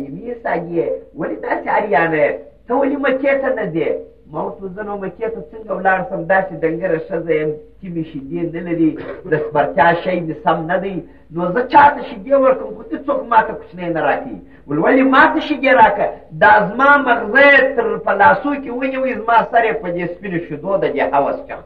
وی ساګیه ولی داسې اریانه ته ولی مکې ته نه ځې ما ورته زه نو مکې ته څنګه ولاړ سم داسې ډنګره ښځه یم چې مې شیدې نه لري د سپرتیا شی مې سم نه دی نو زه چا ته شیدې ورکړم خو هېڅوک ما ته کوچنی نه راکوي ول ولې ما ته شیدې راکړه دا زما مغزه تر په لاسو کې ونیوي زما سر یې په دې سپینو شیدو د دې هوس چخ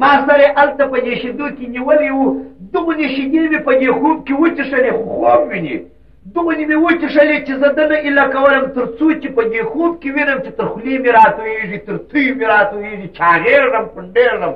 ما سره هلته په دې شیدو کې نیولی و دومرې شیدې مې په دې خوب کې وچښلې خو خوب ویني دومرې مې وچښلې چې زه دنه ایله کولم تر څو چې په دې خوب کې وینم چې تر خولې مې راتویږي تر توی مې راتویږي چاغې ړم پنډې ړم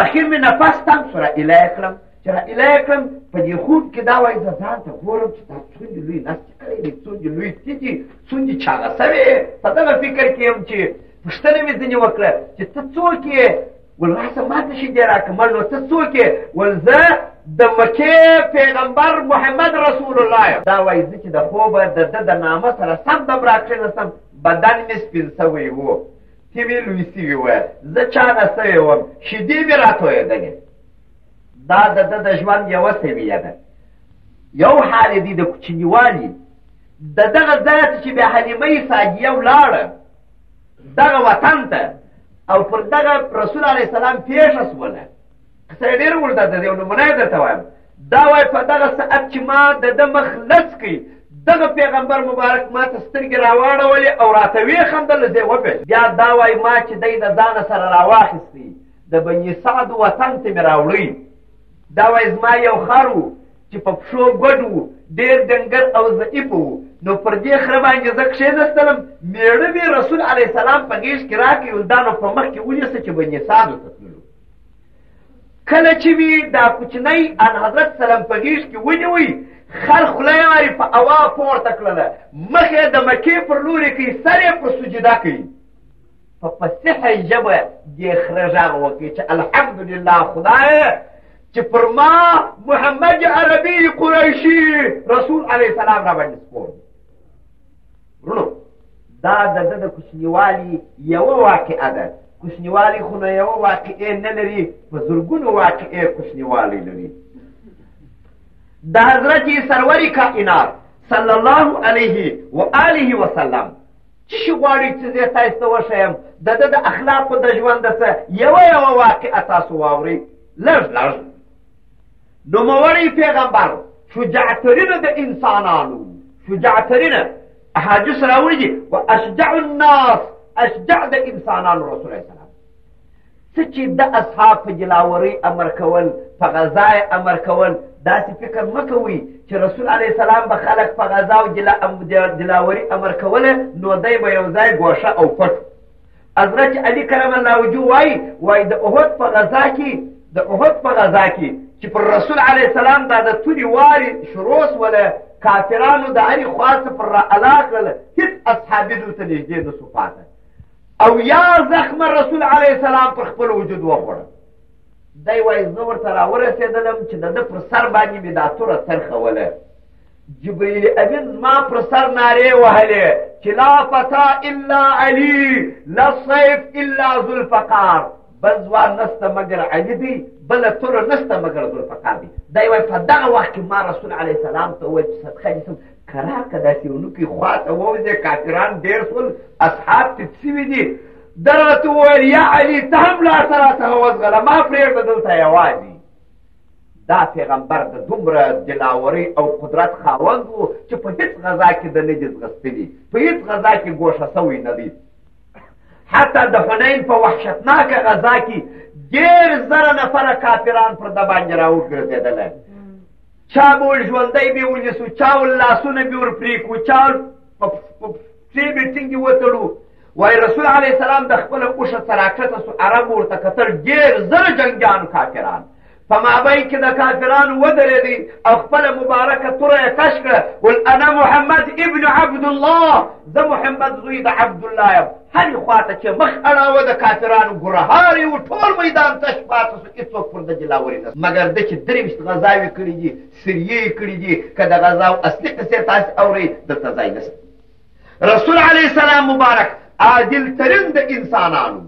اخر مې نفس تم سو را ایله یې کړم چې را ایله یې کړم په دې خوب کې دا وایي زه ځان ته ګورم چې دا څوندې لوی نستې کړی دی څوندې لوی تیږي څوندې چاغه سوې په دغه فکر کې یم چې پوښتنه مې ځینې وکړه چې ته څوک یې ول راسه ما ته شي دې راکړه مړ نو ته څوک یې ول زه د مکې پیغمبر محمد رسول الله یم دا وایي زه چې د خوبه د ده د نامه سره سم دم راکښېنستم بدن مې سپین سوی و چې مې لوی سوي و زه چانه سوی وم شیدې مې راتویېدلې دا د ده د ژوند یوه سویه ده یو حال دی د کوچنیوالي د دغه ځایه چې بیا حلیمه ساجیه ولاړه دغه وطن ته او پر دغه رسول علیه السلام پیښه سوله قصه یې ډېره اوږده ده یو نمونه یې درته وایم دا وایي په دغه ساعت چې ما د ده مخ لڅ کړي دغه پیغمبر مبارک ما ته سترګې راواړولې او راته ویې خندل زه یې وپېژ بیا دا وایي ما چې دی د ځانه سره راواخیستي د بني سعد وطن ته مې راوړی دا وایي زما یو خر و چې په پښو ګډ و ډېر ډنګر او ضعیف و نو پر دې خره باندې زه کښېنستلم مېړه مې رسول علیه السلام په غېږ کې راکړي ول دا نو په مخ کې ونیسه چې بني سادو ته تللو کله چې مې دا کوچنی ان حضرت سلام په غېږ کې ونیوی خر خوله یې واري په هوا پورته کړله مخ یې د مکې پر لوري کوي سر یې په سجده کوي په فصیح ژبه دې خره غږ وکړي چې الحمدلله خدایه چې پر ما محمد عربي قریشي رسول علیه السلام را باندې سپور ورونو دا د ده د کوچنیوالي یوه واقعه ده کوچنیوالی خو نه یوه واقعې نه لري په زرګونو واقعې کوچنیوالی لري د حضرت سرور کائنات صلی الله علیه و آله وسلم څه شي غواړي چې زه تاسو ته وښیم د ده د اخلاقو د ژوند څه یوه یوه واقعه تاسو واورئ لږ لږ نوموړی پیغمبر شجاعترینه د انسانانو شجاعترینه احادیث راوړي دي و اشجع الناس اشجع د انسانانو رسول الله څه چې د اصحاب په جلاورۍ امر کول په غذا امر کول داسې فکر مه کوئ چې رسول علیه السلام به خلک په غذا او جلاوري امر کوله نو دی به یو ځای ګوشه او پټ حضرت علي کرم الله وجو وایي وایي د احد په غذا کې د احد په غذا کې چې پر رسول علیه السلام دا د توري واري شروع سوله کافرانو د علي خوا څخه پر را الا کړل هېڅ اصحابي دلته نږدې نه سو پاته او یا زخم رسول علیه السلام په خپل وجود وخوړه دی وایي زه ورته راورسېدلم چې د ده پر سر باندې مې دا توره ترخوله جبريل امين ما پر سر نارې وهلې چې لا فتا الا علي لا صيف الا ذوالفقار بل ځوان نسته مګر علي دی بل تور نسته مګر ذوالفقار دی دا یو په دغه وخت کې ما رسول عليه السلام ته وویل چې صدقه دې کرار که داسې ونو کې خوا ته ووځې کافران ډېر شول اصحاب تت شوي دي ده راته وویل یا علي ته هم لا سره سره وځغله ما پرېږده دلته یوازې دا پیغمبر د دومره دلاورۍ او قدرت خاوند و چې په هیڅ غذا کې د نه دي ځغستلي په هیڅ غذا کې ګوښه سوی نه دی حتی د حنین په وحشتناکه غذا کې ډېر زره نفره کافران پر د باندې راوګرځېدلی چا به ول ژوندی به ونیسو چا ول لاسونه به ور پرې کړو چا پښې به ټینګې وتړو وای رسول علیه السلام د خپله اوښه سراکته سو عرب ورته کتل ډېر زر جنګیانو کافران په مابین کې د کافرانو ودرېدی او خپله مبارکه توره یې کش کړه ول انا محمد ابن عبدالله زه محمد زوی د عبدالله یم هرې خوا ته چې مخ اړاوه د کافرانو ګرهارې و ټول میدان تش پاته سو هېڅوک پر د جلاوري نه مګر ده چې درې ویشت غذاوې کړي دي سریې یې کړي دي که د غذاو اصلي قصې تاسې اورئ دلته ځای نشته رسول علیه السلام مبارک عادل ترین د انسانانو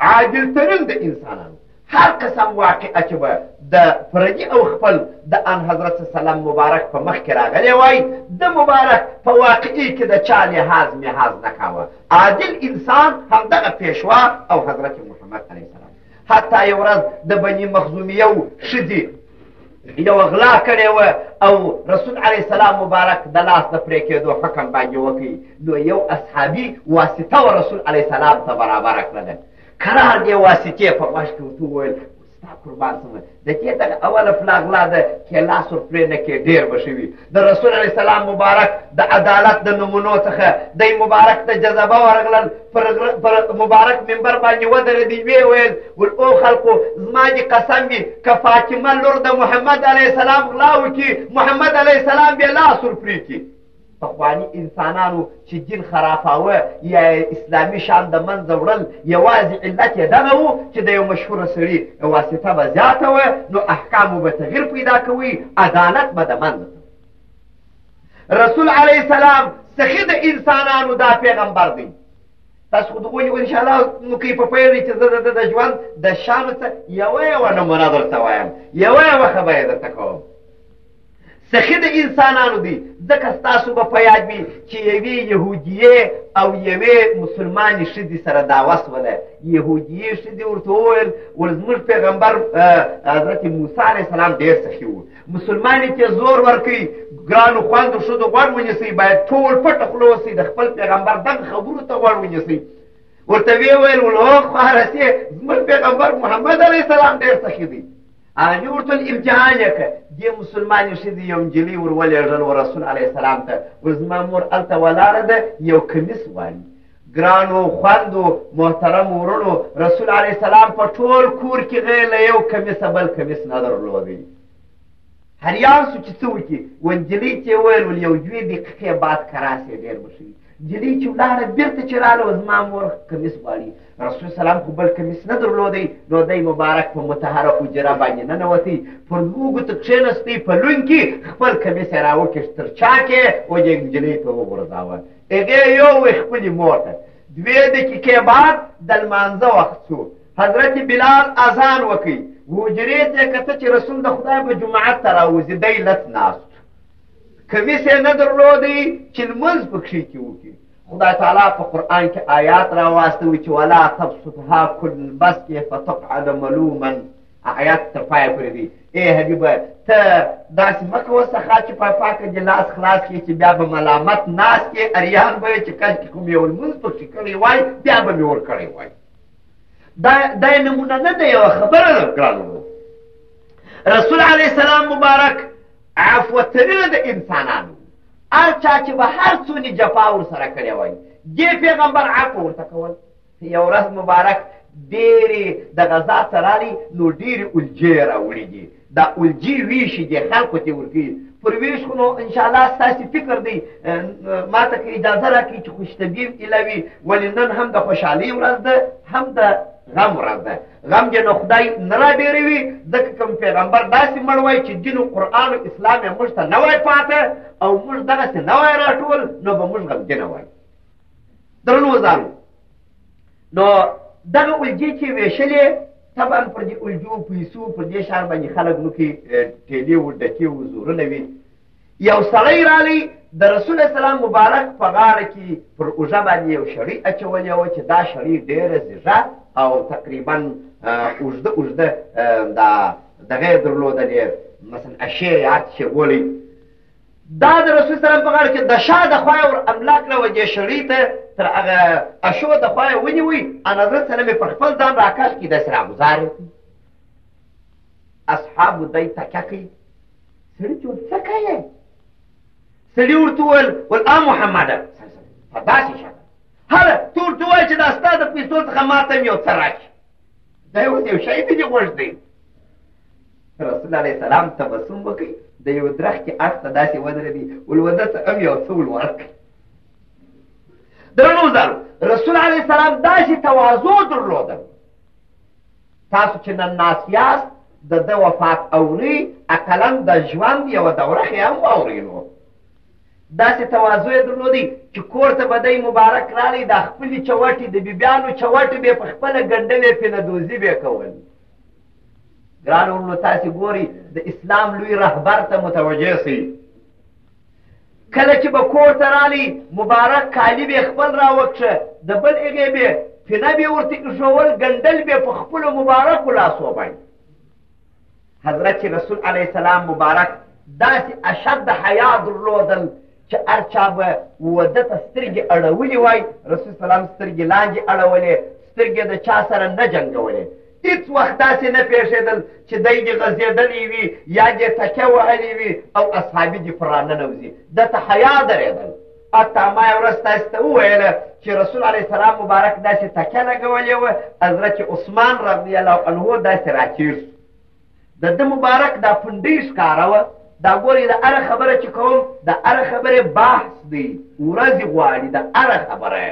عادل ترین د انسانانو هر قسم واقعه چې به د پردي او خپل د ان حضرت سلام مبارک په مخ کې راغلی وای د مبارک په واقعي کې د چا لحاظ محاظ نه کاوه عادل انسان همدغه پیشوا او حضرت محمد علیه السلام حتی یو ورځ د بني مخزومیه و ښځې یو غلا کړې وه او رسول علیه السلام مبارک د لاس د پرې کېدو حکم باندې وکړي نو یو اصحابي واسطه و رسول علیه السلام ته برابره کړله قرار دې واسطې په غوږ کې ورته وویل ستا قربان سم د دې دغه اوله پلا غلا ده چې لاس ور پرې نه کې ډېر به ښه وي د رسول علیه السلام مبارک د عدالت د نمونو څخه د مبارک ته جذبه ورغلل پر مبارک منبر باندې ودرېدي ویې ویل ول او خلکو زما دې قسم وي که فاطمه لور د محمد علیه السلام غلا وکړي محمد علیه السلام بیا لاس ورپرې کړي پخواني انسانانو چې دین خرافاوه یا اسلامي شان د منځه وړل یوازې علت یې دغه و چې د یو مشهوره سړي واسطه به زیاته وه نو احکامو به تغیر پیدا کوي عدالت به د منځه رسول علیه السلام سخي د انسانانو دا پیغمبر دی تاسو خو دغولي ان شاء الله نو کوي په پیل چې زه د د ژوند د شام څخه یوه یوه نمونه درته وایم یوه یوه خبره درته کوم سخي د انسانانو دي ځکه ستاسو به په یاد وي چې یوې یهودیې او یوې مسلمانې ښځې سره دا وسوله یهودیې ښځې ورته وویل ول زموږ پیغمبر حضرت موسی علیه السلام ډېر سخي و مسلمانې ته زور ورکوي ګرانو خوندو ښځو غوږ ونیسئ باید ټول پټه خوله اوسئ د خپل پیغمبر دغه خبرو ته غوږ ونیسئ ورته ویې ویل ول هو خوارسې زموږ پیغمبر محمد علیه السلام ډېر سخي دی هغه ورته امتحان یې کړ دې مسلمانې ښځې یو نجلۍ ور ولېږل و رسول علیه السلام ته وایي زما مور هلته ولاړه ده یو کمیس غواړي ګرانو خوندو محترم ورونو رسول علیه السلام په ټول کور کې غیر له یو کمیسه بل کمیس نه درلودی هریان سو چې څه وکړي و نجلۍ ته یې وویل ول یو دوې دقیقې بعد که راسې ډېر به ښه جلی چې ولاړه بیرته چې رااله زما مور کمیس غواړي رسول سلام خو بل کمیس نه درلودی نو دی مبارک په متحره اجره باندې ننوتی پر دوو ګوتو کښېنستی په لون کې خپل کمیس یې راوکېښ تر چا کې وجه نجلۍ ته وغورځاوه هغې یووې خپلې مور ته دوې دقیقې بعد د لمانځه وخت شو حضرت بلال اذان وکړي حجرې ته یې کته چې رسول د خدای به جماعت ته راوځي دی لت ناست کمیس یې نه درلودی چې لمونځ پکښې کې وکړي خدای تعالی په قرآن کې آیات راواستوي چې ولا تبسطها کل البسط فتقعد ملوما آیات تر پایه پورې دی ای حبیبه ته داسې مه کوه څخه چې په پاکه دې لاس خلاص کړې چې بیا به ملامت ناست یې اریان به یې چې کله کې کوم یو لمونځ پکښې کړی وای بیا به مې ورکړی وای دا دا نمونه نه ده یوه خبره ده ګرانو رسول علیه السلام مبارک عفو ترینه د انسانانو هر چا چې به هر څونې جفا ورسره کړې وای دې پیغمبر عفو ورته کول یو ورځ مبارک ډېرې د غذا څه راغلي نو ډېرې الجې راوړي دي دا الجې ویشي دي خلکو ته ورکوي پر ویش خو نو انشاءالله ستاسې فکر دی ما ته که اجازه راکړي چې خوشتبیم ایله وي ولې نن هم د خوشحالۍ ورځ ده هم د غم ورځ ده غم دې نو خدای نه را ډېروي ځکه کوم پیغمبر داسې مړ وای چې دین او قرآن او اسلام یې موږ ته نه وای پاته او موږ دغسې نه وای راټول نو به موږ غمجنه وای درنو ځانو نو دغه الجې چې وېشلې طبعا پر دې الجو پیسو پر دې ښار باندې خلک نو کې ټېلې و ډکې و زورونه وي یو سړی راغی د رسول اسلام مبارک په غاړه کې پر اوږه باندې یو شړی اچولی و چې دا شړی ډېره زیږه او تقریبا اوږده اوږده دا دغه یې درلودلې مثلا اشې یاد چې بولي دا د رسول سلام په غاړه کې د شا د خوا ور املا کړه و دې شړی ته تر هغه اشو د خوا یې ونیوی ان حضرت سلام یې پر خپل ځان راکش کړي داسې راګوزارې اصحابو دی تکه کوي سړي چې څه کوې سړي ورته وویل ول آ محمده په داسې شه هله ته ورته ووایه چې دا ستا د پیسو څخه ما ته هم یو څه راکړي دا اوس یو شی دی چې غوږ دی رسول علیه السلام تبسم وکړي د یو درخت کې اړخ ته داسې ودرېدي ولوده ته هم یو څه ولورکړي درنو زارو رسول علیه السلام داسې تواضع درلوده تاسو چې نن ناست یاست د ده وفات اوري اقلا د ژوند یوه دوره ښې هم واوري نو داسې تواضع یې درلودی چې کور ته به دی مبارک راغی دا خپلې چوټې د بیبیانو چوټې به یې په خپله ګنډلې پې نه دوزي به یې کول ګران ورونو تاسې ګوري د اسلام لوی رهبر ته متوجه سئ کله چې به کور ته رالی مبارک کالي به خپل راوکشه د بل هغې به پینه به ورته ایښول ګنډل به په خپلو مبارکو لاسو باندې حضرت رسول علیه السلام مبارک داسې اشد حیا درلودل چې هر چا به وده ته سترګې اړولې وای رسول سلام سترګې لاندې اړولې سترګې د چا سره نه جنګولې هیڅ وخت داسې نه پېښېدل چې دی دې غځېدلی وي یا دې تکه وهلې وي او اصحابي دې پر راننوځي ده ته حیا درېدل حتی ما یو ورځ تاسو ته وویله چې رسول علیه السلام مبارک داسې تکه لګولې وه حضرت عثمان رضی الله عنه داسې راکېر شو د ده مبارک دا پنډۍ ښکاره وه دا ګورې د هره خبره چې کوم د هره خبرې بحث دی ورځې غواړي د هره خبره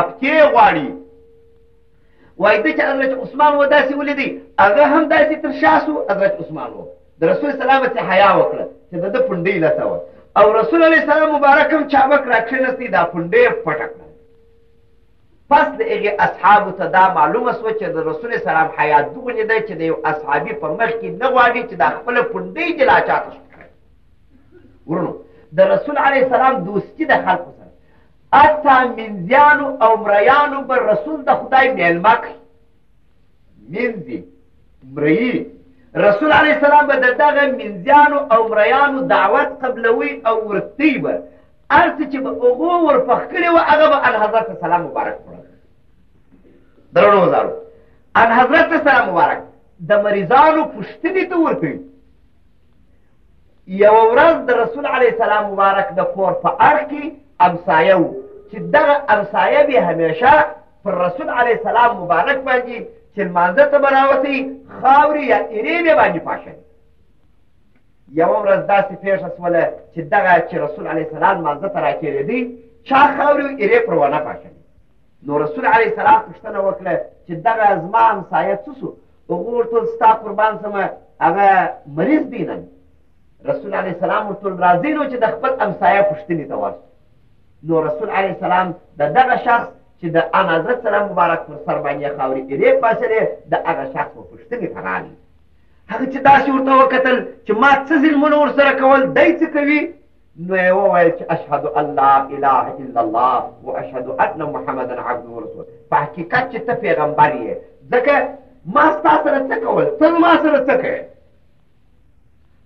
اپتې غواړي وایي ته چې حضرت عثمان و داسې ولیدی هغه هم داسې تر شا سو حضرت عثمان و د رسول سلام څخه حیا وکړه چې د ده پونډۍ لته وه او رسول علیه السلام مبارک هم چابک راکښېنستی دا پونډۍ یې پټه کړه پس د هغې اصحابو ته دا معلومه سوه چې د رسول سلام حیا دومره ده چې د یو اصحابي په مخ کې نه غواړي چې دا خپله پونډۍ دې لا چاته شو ورونو د رسول علیه السلام دوستي د خلکو اتا منځیانو او مریانو به رسول د خدای میلمه کړي منځي مريي رسول علیه السلام به د دغه منځیانو او مریانو دعوت قبلوي او ورتی به هر څه چې به هغو ورپخ کړي وه هغه به الحضرت سلام مبارک کړل درنو وزارو الحضرت سلام مبارک د مریضانو پوښتنې ته ورکوي یو ورځ د رسول علیه السلام مبارک د کور په اړخ کې امسایه و چې دغه امسایه به همیشه پر رسول علیه السلام مبارک باندې چې لمانځه ته به راوتي خاورې یا ایرې به باندې پاشل یوه ورځ داسې پېښه سوله چې دغه چې رسول علیه السلام لمانځه ته راکېرېدی چا خاورې او ایرې پر ونه پاشل نو رسول علیه السلام پوښتنه وکړه چې دغه زما همسایه څه سو هغه ورته ستا قربان سم هغه مریض دی نن رسول علیه السلام ورته راځي نو چې د خپل امسایه پوښتنې ته ورسو نو رسول علیه السلام د دغه شخص چې د انازه سلام مبارک پر سر باندې خاورې ایرې پاسرې د هغه شخص په پوښتنې ته راغی هغه چې داسې ورته وکتل چې ما څه ظلمونه ورسره کول دی څه کوي نو یې وویل چې اشهد ان لا اله الا الله و اشهد ان محمدا عبده ورسول په حقیقت چې ته پیغمبر یې ځکه ما ستا سره څه کول ته ما سره څه کوې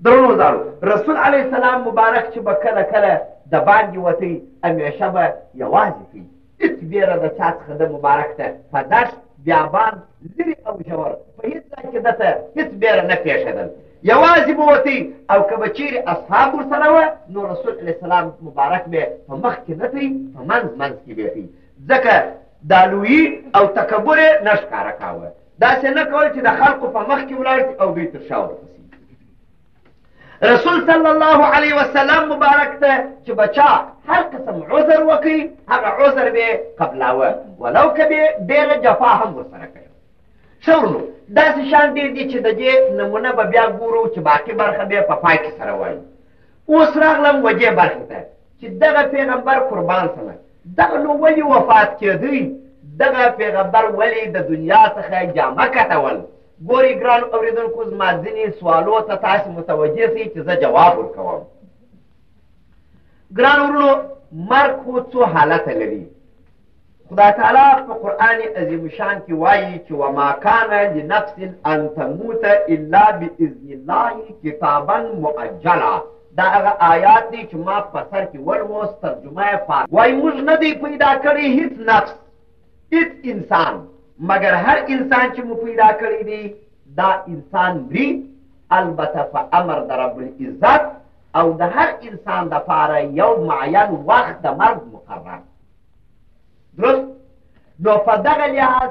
درونو زارو رسول علیه السلام مبارک چې به کله کله د باندې وتی همیشه به یوازې کوي هېڅ ویره د چا څخه د مبارک ته په دشت بیابان لرې او ژور په هېڅ ځای کې ده ته هېڅ ویره نه پېښېدل یوازې به وتی او که به چیرې اصحاب ورسره وه نو رسول علیه السلام مبارک به په مخ کې نه دی په منځ منځ کې به دی ځکه دا لویي او تکبر یې نه ښکاره کاوه داسې نه کول چې د خلکو په مخ کې ولاړ او دوی تر شا ورپسې رسول صلی الله علیه وسلم مبارک ته چې بچا هر قسم عذر وکړي هغه عذر به قبلاوه ولو که به ډېره جفا هم ورسره کوي ښه ورونو داسې شان ډېر دي چې د دې نمونه به بیا ګورو چې باقي برخه به په پای کې سره وایي اوس راغلم وجې برخې ته چې دغه پیغمبر قربان سمه دغه نو ولې وفات کېدی دغه پیغمبر ولې د دنیا څخه جامه کټول ګوري ګران اورېدونکو زما ځینې سوالو ته تاسو متوجه سئ چې زه جواب ورکوم ګران ورونو مرګ خو څو حالته لري خدای تعالی په قرآن عظیم شان کې وایي چې وما کان لنفس ان تموت الا باذن الله کتابا مؤجلا دا هغه آیات دی چې ما په سر کې ولوست ترجمه یې فار وای موږ نه دی پیدا کړی هیڅ نفس هیڅ انسان مګر هر انسان چې مو پیدا کړی دی دا انسان مري البته په امر د رب العزت او د هر انسان د پاره یو معین وخت د مرګ مقرر درست نو په دغه لحاظ